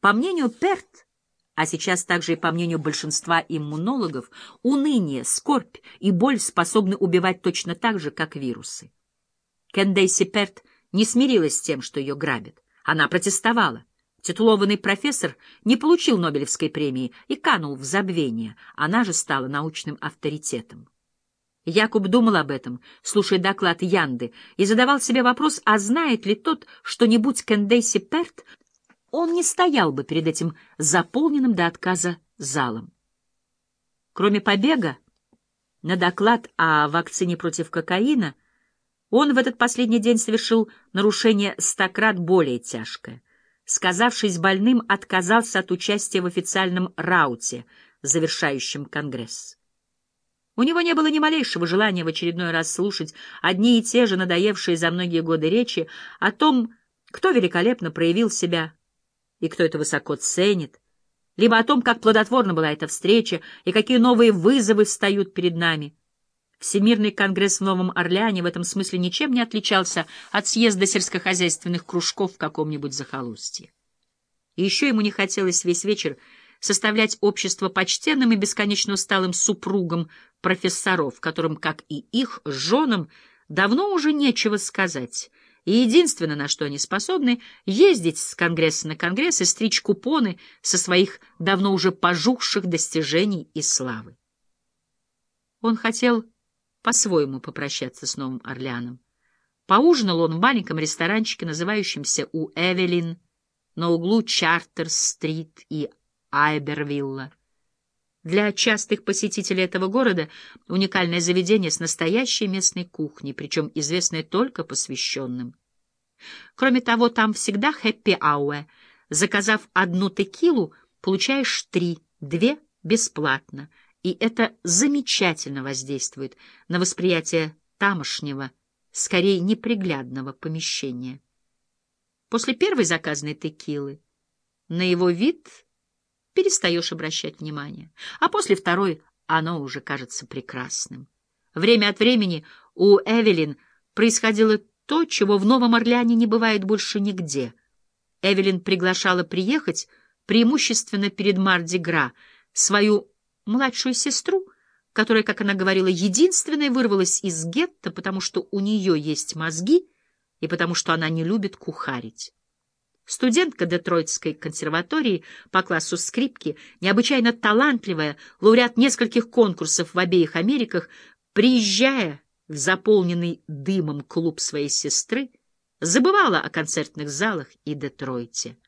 По мнению Перт, а сейчас также и по мнению большинства иммунологов, уныние, скорбь и боль способны убивать точно так же, как вирусы. Кендейси Перт не смирилась с тем, что ее грабят. Она протестовала. Титулованный профессор не получил Нобелевской премии и канул в забвение. Она же стала научным авторитетом. Якуб думал об этом, слушая доклад Янды, и задавал себе вопрос, а знает ли тот что-нибудь Кендейси Перт, он не стоял бы перед этим заполненным до отказа залом. Кроме побега, на доклад о вакцине против кокаина он в этот последний день совершил нарушение стократ более тяжкое. Сказавшись больным, отказался от участия в официальном рауте, завершающем Конгресс. У него не было ни малейшего желания в очередной раз слушать одни и те же надоевшие за многие годы речи о том, кто великолепно проявил себя и кто это высоко ценит, либо о том, как плодотворна была эта встреча и какие новые вызовы встают перед нами. Всемирный конгресс в Новом Орлеане в этом смысле ничем не отличался от съезда сельскохозяйственных кружков в каком-нибудь захолустье. И еще ему не хотелось весь вечер составлять общество почтенным и бесконечно усталым супругам профессоров, которым, как и их женам, давно уже нечего сказать, и единственное, на что они способны, ездить с конгресса на конгресс и стричь купоны со своих давно уже пожухших достижений и славы. Он хотел по-своему попрощаться с Новым Орлеаном. Поужинал он в маленьком ресторанчике, называющемся «У Эвелин», на углу Чартер-стрит и Айбервилла. Для частых посетителей этого города уникальное заведение с настоящей местной кухней, причем известное только посвященным. Кроме того, там всегда хэппи-ауэ. Заказав одну текилу, получаешь три, две бесплатно, и это замечательно воздействует на восприятие тамошнего, скорее неприглядного помещения. После первой заказанной текилы на его вид — перестаешь обращать внимание, а после второй оно уже кажется прекрасным. Время от времени у Эвелин происходило то, чего в Новом Орлеане не бывает больше нигде. Эвелин приглашала приехать, преимущественно перед Марди-Гра, свою младшую сестру, которая, как она говорила, единственная вырвалась из гетто, потому что у нее есть мозги и потому что она не любит кухарить. Студентка Детройтской консерватории по классу скрипки, необычайно талантливая, лауреат нескольких конкурсов в обеих Америках, приезжая в заполненный дымом клуб своей сестры, забывала о концертных залах и Детройте.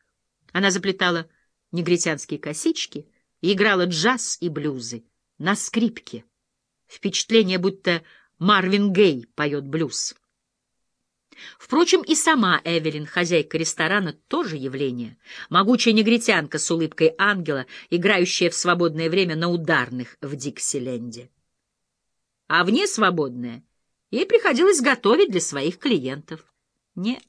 Она заплетала негритянские косички и играла джаз и блюзы на скрипке. Впечатление, будто Марвин Гей поет блюз. Впрочем, и сама Эвелин, хозяйка ресторана, тоже явление. Могучая негритянка с улыбкой ангела, играющая в свободное время на ударных в Диксиленде. А вне свободное ей приходилось готовить для своих клиентов. Нет,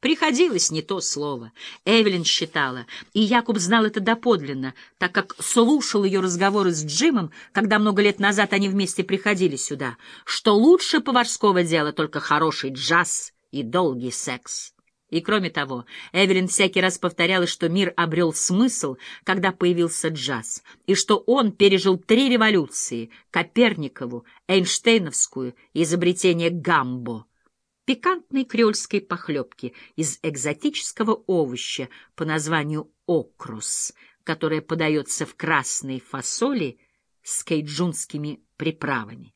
приходилось не то слово. Эвелин считала, и Якуб знал это доподлинно, так как слушал ее разговоры с Джимом, когда много лет назад они вместе приходили сюда, что лучше поварского дела только хороший джаз — и долгий секс. И кроме того, Эвелин всякий раз повторяла, что мир обрел смысл, когда появился джаз, и что он пережил три революции — Коперникову, Эйнштейновскую и изобретение гамбо — пикантной креольской похлебки из экзотического овоща по названию окрус, которое подается в красной фасоли с кейджунскими приправами.